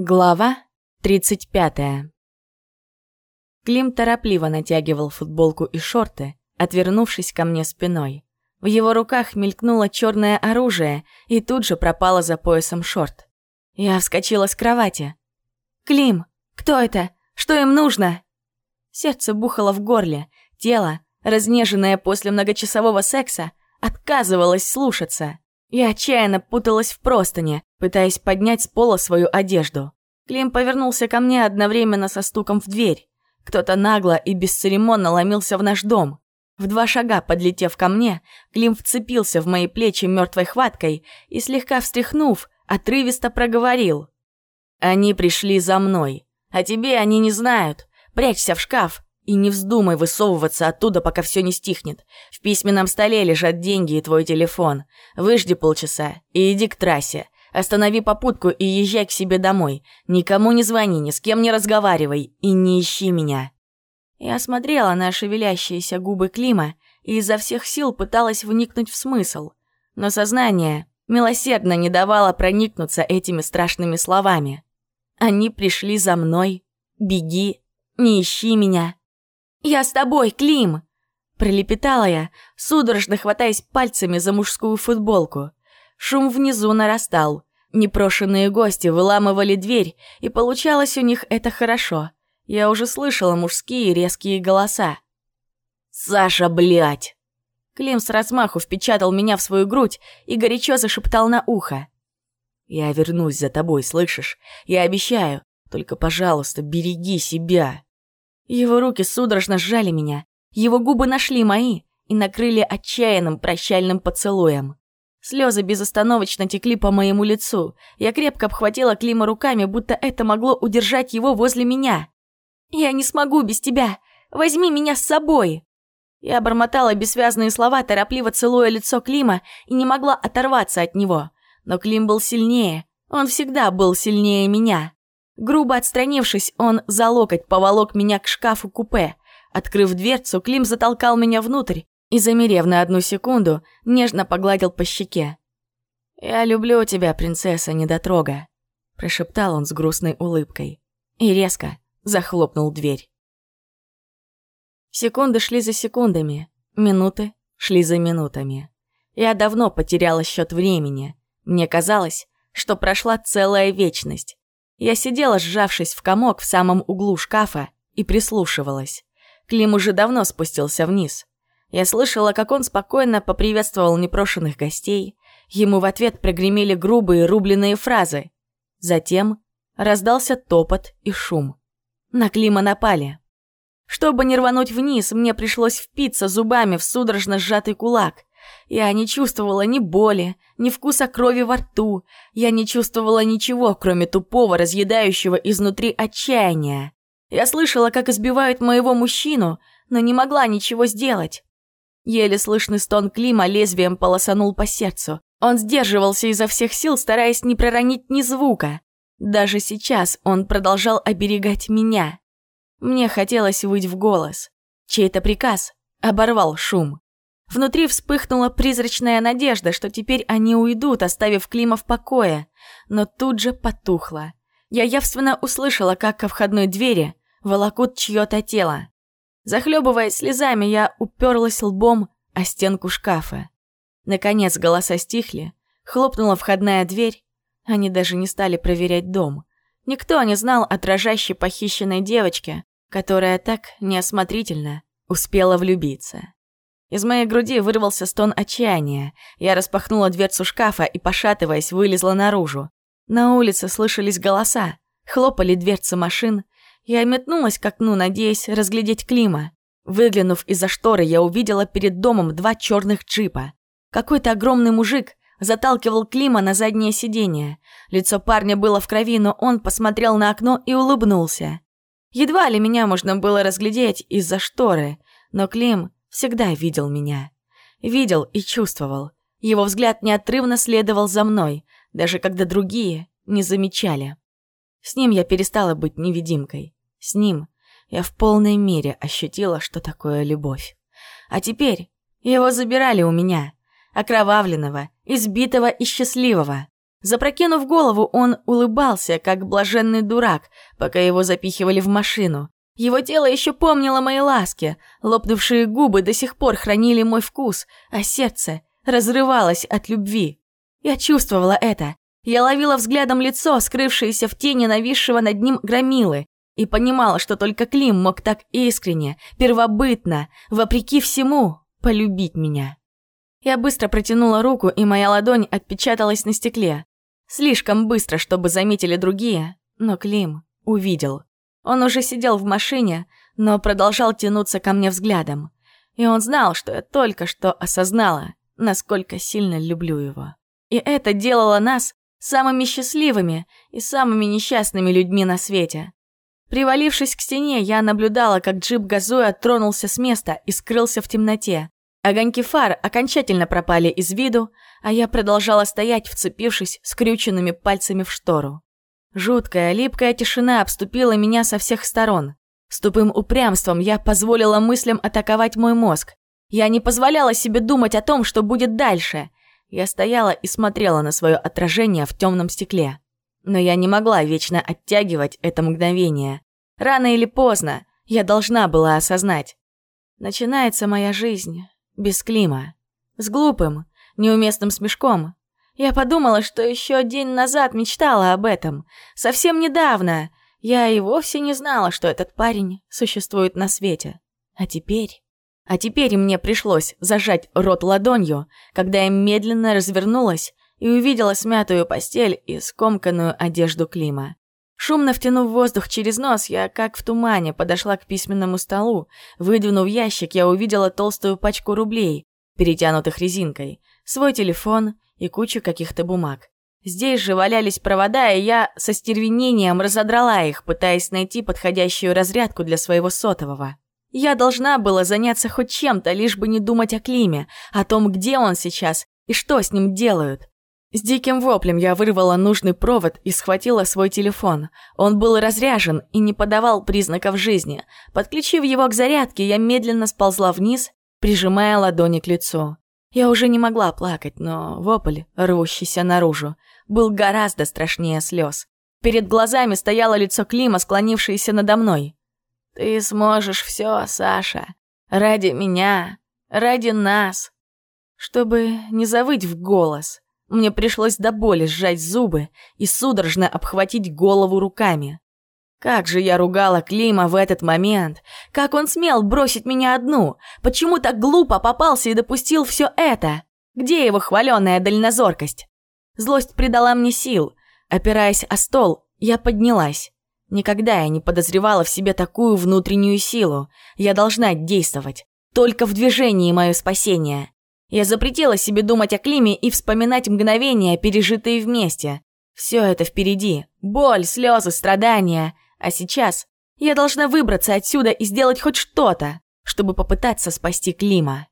Глава 35 Клим торопливо натягивал футболку и шорты, отвернувшись ко мне спиной. В его руках мелькнуло черное оружие и тут же пропало за поясом шорт. Я вскочила с кровати. «Клим, кто это? Что им нужно?» Сердце бухало в горле, тело, разнеженное после многочасового секса, отказывалось слушаться. Я отчаянно путалась в простыне, пытаясь поднять с пола свою одежду. Клим повернулся ко мне одновременно со стуком в дверь. Кто-то нагло и бесцеремонно ломился в наш дом. В два шага подлетев ко мне, Клим вцепился в мои плечи мертвой хваткой и, слегка встряхнув, отрывисто проговорил. «Они пришли за мной, а тебе они не знают. Прячься в шкаф, и не вздумай высовываться оттуда, пока все не стихнет. В письменном столе лежат деньги и твой телефон. Выжди полчаса и иди к трассе. Останови попутку и езжай к себе домой. Никому не звони, ни с кем не разговаривай и не ищи меня». Я смотрела на шевелящиеся губы Клима и изо всех сил пыталась вникнуть в смысл. Но сознание милосердно не давало проникнуться этими страшными словами. Они пришли за мной. Беги, не ищи меня. «Я с тобой, Клим!» Пролепетала я, судорожно хватаясь пальцами за мужскую футболку. Шум внизу нарастал. Непрошенные гости выламывали дверь, и получалось у них это хорошо. Я уже слышала мужские резкие голоса. «Саша, блядь!» Клим с размаху впечатал меня в свою грудь и горячо зашептал на ухо. «Я вернусь за тобой, слышишь? Я обещаю. Только, пожалуйста, береги себя!» Его руки судорожно сжали меня, его губы нашли мои и накрыли отчаянным прощальным поцелуем. Слезы безостановочно текли по моему лицу. Я крепко обхватила Клима руками, будто это могло удержать его возле меня. «Я не смогу без тебя! Возьми меня с собой!» Я бормотала бессвязные слова, торопливо целуя лицо Клима, и не могла оторваться от него. Но Клим был сильнее. Он всегда был сильнее меня. Грубо отстранившись, он за локоть поволок меня к шкафу-купе. Открыв дверцу, Клим затолкал меня внутрь и, замерев на одну секунду, нежно погладил по щеке. «Я люблю тебя, принцесса недотрога», – прошептал он с грустной улыбкой. И резко захлопнул дверь. Секунды шли за секундами, минуты шли за минутами. Я давно потеряла счет времени. Мне казалось, что прошла целая вечность. Я сидела, сжавшись в комок в самом углу шкафа, и прислушивалась. Клим уже давно спустился вниз. Я слышала, как он спокойно поприветствовал непрошенных гостей. Ему в ответ прогремели грубые рубленые фразы. Затем раздался топот и шум. На Клима напали. Чтобы не рвануть вниз, мне пришлось впиться зубами в судорожно сжатый кулак. Я не чувствовала ни боли, ни вкуса крови во рту. Я не чувствовала ничего, кроме тупого, разъедающего изнутри отчаяния. Я слышала, как избивают моего мужчину, но не могла ничего сделать. Еле слышный стон Клима лезвием полосанул по сердцу. Он сдерживался изо всех сил, стараясь не проронить ни звука. Даже сейчас он продолжал оберегать меня. Мне хотелось выть в голос. Чей-то приказ оборвал шум. Внутри вспыхнула призрачная надежда, что теперь они уйдут, оставив Клима в покое, но тут же потухла. Я явственно услышала, как ко входной двери волокут чье-то тело. Захлебываясь слезами, я уперлась лбом о стенку шкафа. Наконец голоса стихли, хлопнула входная дверь. Они даже не стали проверять дом. Никто не знал о дрожащей похищенной девочке, которая так неосмотрительно успела влюбиться. Из моей груди вырвался стон отчаяния. Я распахнула дверцу шкафа и, пошатываясь, вылезла наружу. На улице слышались голоса, хлопали дверцы машин. Я метнулась к окну, надеясь разглядеть Клима. Выглянув из-за шторы, я увидела перед домом два черных джипа. Какой-то огромный мужик заталкивал Клима на заднее сиденье. Лицо парня было в крови, но он посмотрел на окно и улыбнулся. Едва ли меня можно было разглядеть из-за шторы, но Клим всегда видел меня. Видел и чувствовал. Его взгляд неотрывно следовал за мной, даже когда другие не замечали. С ним я перестала быть невидимкой. С ним я в полной мере ощутила, что такое любовь. А теперь его забирали у меня, окровавленного, избитого и счастливого. Запрокинув голову, он улыбался, как блаженный дурак, пока его запихивали в машину. Его тело еще помнило мои ласки, лопнувшие губы до сих пор хранили мой вкус, а сердце разрывалось от любви. Я чувствовала это. Я ловила взглядом лицо, скрывшееся в тени нависшего над ним громилы, и понимала, что только Клим мог так искренне, первобытно, вопреки всему, полюбить меня. Я быстро протянула руку, и моя ладонь отпечаталась на стекле. Слишком быстро, чтобы заметили другие, но Клим увидел. Он уже сидел в машине, но продолжал тянуться ко мне взглядом. И он знал, что я только что осознала, насколько сильно люблю его. И это делало нас самыми счастливыми и самыми несчастными людьми на свете. Привалившись к стене, я наблюдала, как джип газуя тронулся с места и скрылся в темноте. Огоньки фар окончательно пропали из виду, а я продолжала стоять, вцепившись скрюченными пальцами в штору. Жуткая, липкая тишина обступила меня со всех сторон. С тупым упрямством я позволила мыслям атаковать мой мозг. Я не позволяла себе думать о том, что будет дальше. Я стояла и смотрела на свое отражение в темном стекле. Но я не могла вечно оттягивать это мгновение. Рано или поздно я должна была осознать. Начинается моя жизнь без Клима. С глупым, неуместным смешком. Я подумала, что еще день назад мечтала об этом. Совсем недавно. Я и вовсе не знала, что этот парень существует на свете. А теперь... А теперь мне пришлось зажать рот ладонью, когда я медленно развернулась и увидела смятую постель и скомканную одежду Клима. Шумно втянув воздух через нос, я, как в тумане, подошла к письменному столу. Выдвинув ящик, я увидела толстую пачку рублей, перетянутых резинкой, свой телефон и кучу каких-то бумаг. Здесь же валялись провода, и я со стервенением разодрала их, пытаясь найти подходящую разрядку для своего сотового. Я должна была заняться хоть чем-то, лишь бы не думать о Климе, о том, где он сейчас и что с ним делают. С диким воплем я вырвала нужный провод и схватила свой телефон. Он был разряжен и не подавал признаков жизни. Подключив его к зарядке, я медленно сползла вниз, прижимая ладони к лицу. Я уже не могла плакать, но вопль, рвущийся наружу, был гораздо страшнее слез. Перед глазами стояло лицо Клима, склонившееся надо мной. «Ты сможешь все, Саша. Ради меня. Ради нас». Чтобы не завыть в голос, мне пришлось до боли сжать зубы и судорожно обхватить голову руками. Как же я ругала Клима в этот момент! Как он смел бросить меня одну! Почему так глупо попался и допустил все это? Где его хваленая дальнозоркость? Злость придала мне сил. Опираясь о стол, я поднялась. Никогда я не подозревала в себе такую внутреннюю силу. Я должна действовать. Только в движении мое спасение. Я запретила себе думать о Климе и вспоминать мгновения, пережитые вместе. Все это впереди. Боль, слезы, страдания. А сейчас я должна выбраться отсюда и сделать хоть что-то, чтобы попытаться спасти Клима.